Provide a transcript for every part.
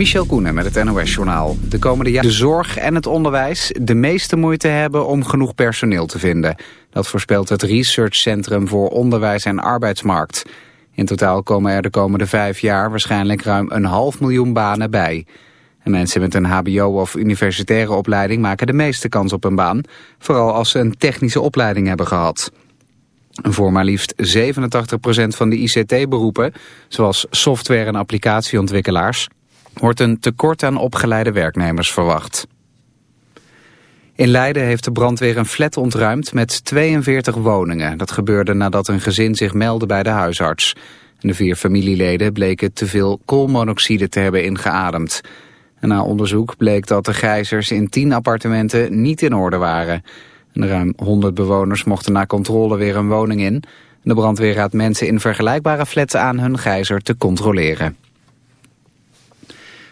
Michel Koenen met het NOS-journaal. De komende jaren de zorg en het onderwijs de meeste moeite hebben om genoeg personeel te vinden. Dat voorspelt het Research Centrum voor Onderwijs en Arbeidsmarkt. In totaal komen er de komende vijf jaar waarschijnlijk ruim een half miljoen banen bij. En mensen met een hbo- of universitaire opleiding maken de meeste kans op een baan. Vooral als ze een technische opleiding hebben gehad. Voor maar liefst 87% van de ICT-beroepen, zoals software- en applicatieontwikkelaars, wordt een tekort aan opgeleide werknemers verwacht. In Leiden heeft de brandweer een flat ontruimd met 42 woningen. Dat gebeurde nadat een gezin zich meldde bij de huisarts. De vier familieleden bleken te veel koolmonoxide te hebben ingeademd. Na onderzoek bleek dat de gijzers in 10 appartementen niet in orde waren. En ruim 100 bewoners mochten na controle weer een woning in. De brandweer raadt mensen in vergelijkbare flats aan hun gijzer te controleren.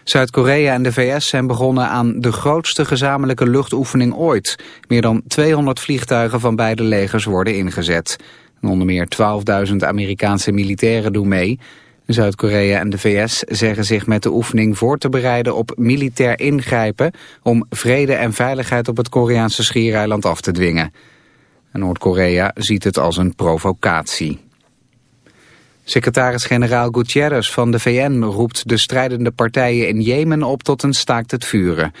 Zuid-Korea en de VS zijn begonnen aan de grootste gezamenlijke luchtoefening ooit. Meer dan 200 vliegtuigen van beide legers worden ingezet. En onder meer 12.000 Amerikaanse militairen doen mee. Zuid-Korea en de VS zeggen zich met de oefening voor te bereiden op militair ingrijpen... om vrede en veiligheid op het Koreaanse schiereiland af te dwingen. Noord-Korea ziet het als een provocatie. Secretaris-generaal Gutierrez van de VN roept de strijdende partijen in Jemen op tot een staakt het vuren.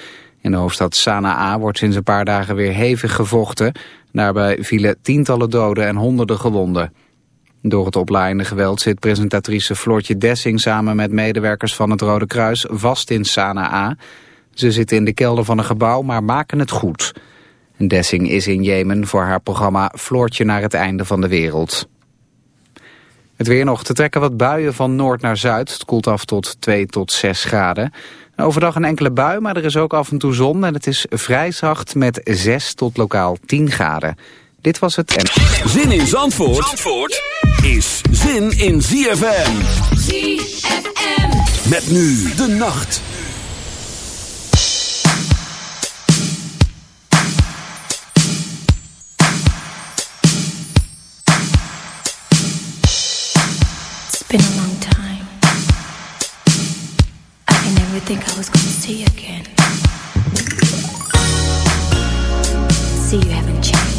In de hoofdstad Sanaa wordt sinds een paar dagen weer hevig gevochten. Daarbij vielen tientallen doden en honderden gewonden. Door het oplaaiende geweld zit presentatrice Floortje Dessing samen met medewerkers van het Rode Kruis vast in Sanaa. Ze zitten in de kelder van een gebouw, maar maken het goed. Dessing is in Jemen voor haar programma Floortje naar het einde van de wereld. Het weer nog te trekken wat buien van noord naar zuid. Het koelt af tot 2 tot 6 graden. Overdag een enkele bui, maar er is ook af en toe zon. En het is vrij zacht met 6 tot lokaal 10 graden. Dit was het. En... Zin in Zandvoort, Zandvoort is zin in ZFM. ZFM. Met nu de nacht. Been a long time. I can never think I was gonna see you again. See, you haven't changed.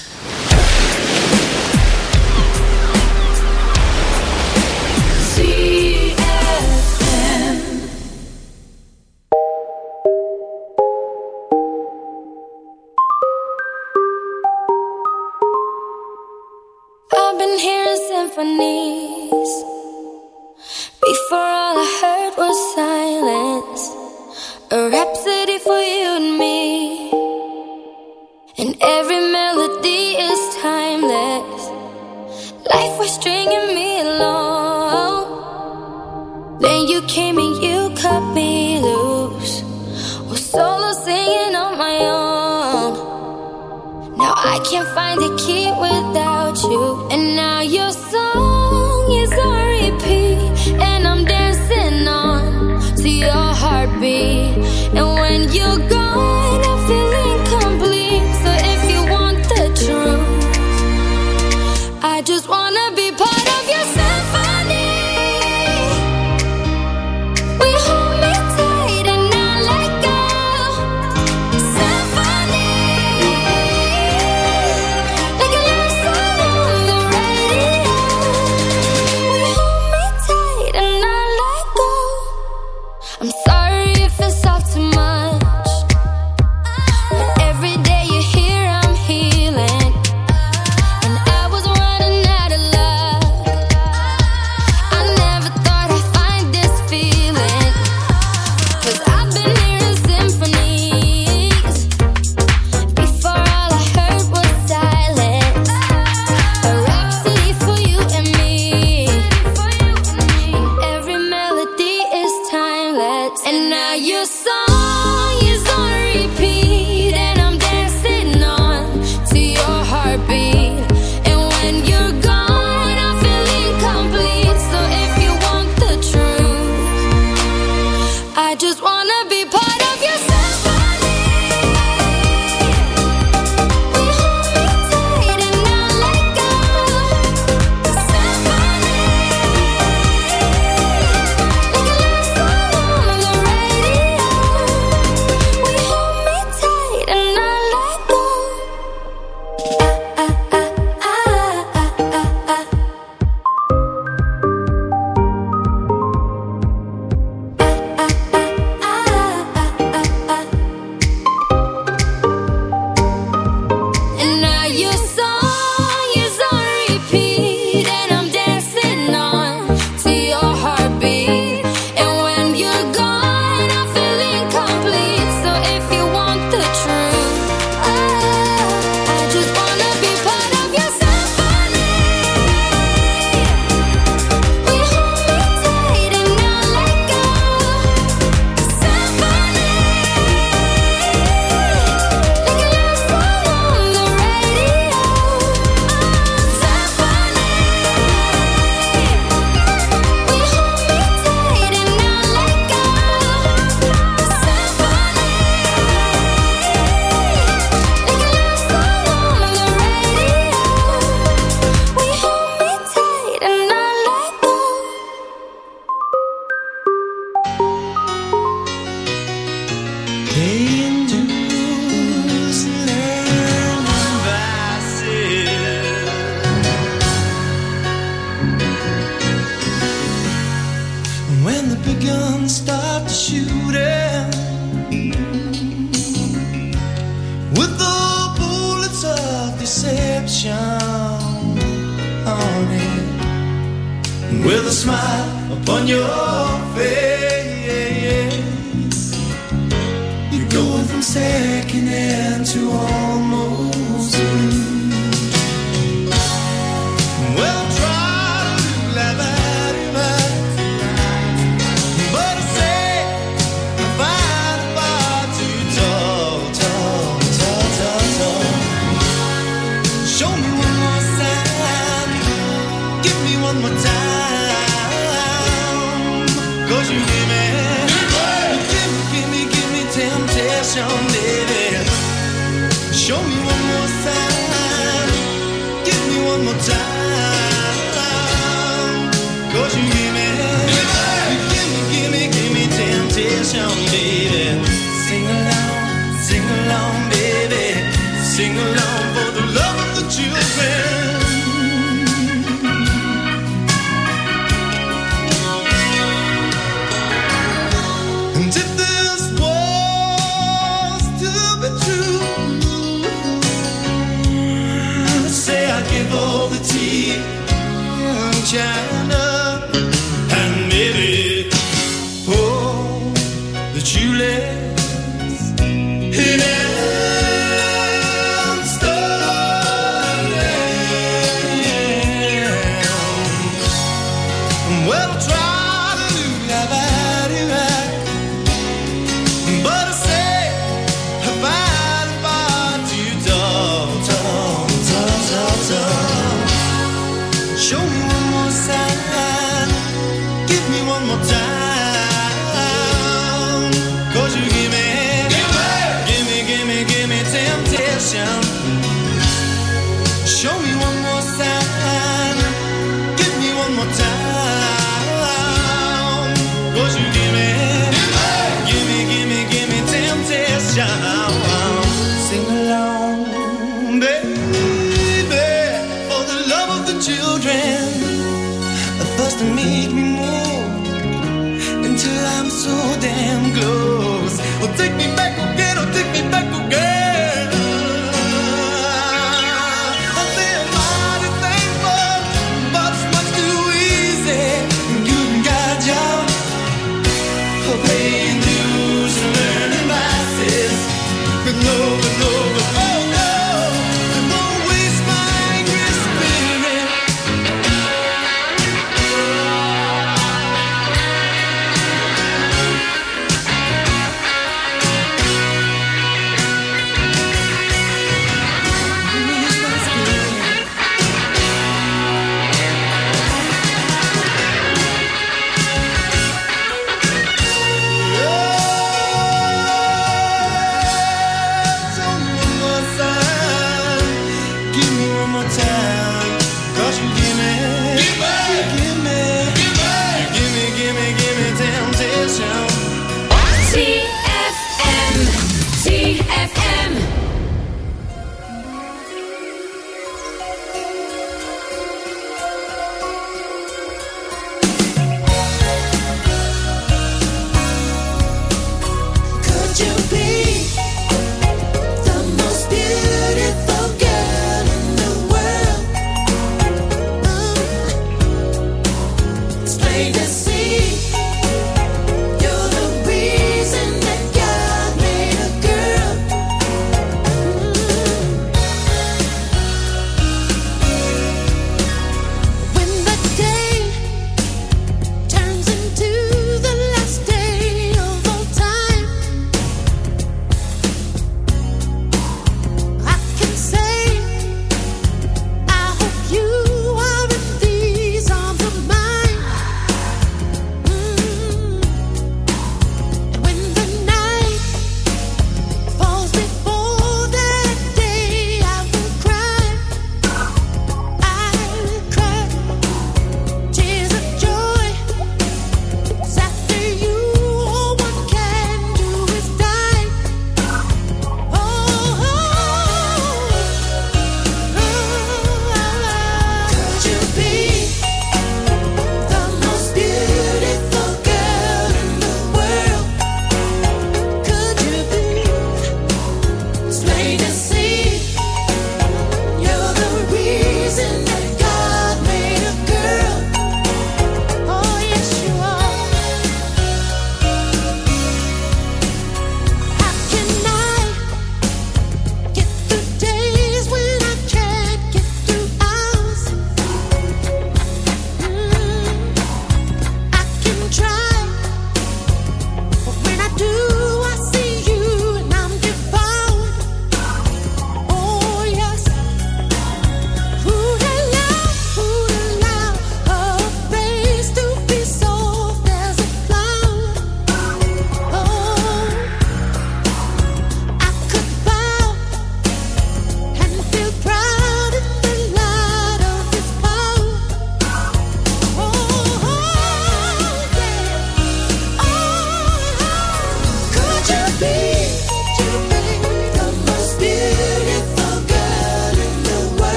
In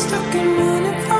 stuck in universe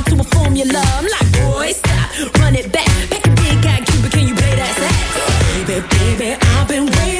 down to a formula. I'm like, boy, stop, run it back. Pack a big guy, Cuba, can you play that sax? Baby, baby, I've been waiting.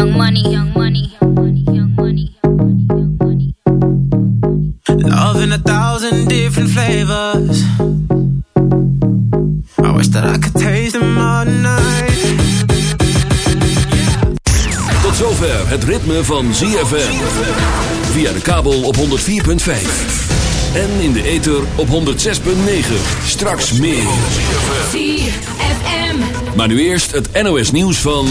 money. Young money, young money, young money, young money. Love in a thousand different flavors. I wish that I could taste them all night. Tot zover het ritme van ZFM. Via de kabel op 104.5. En in de ether op 106.9. Straks meer. ZFM. Maar nu eerst het NOS nieuws van...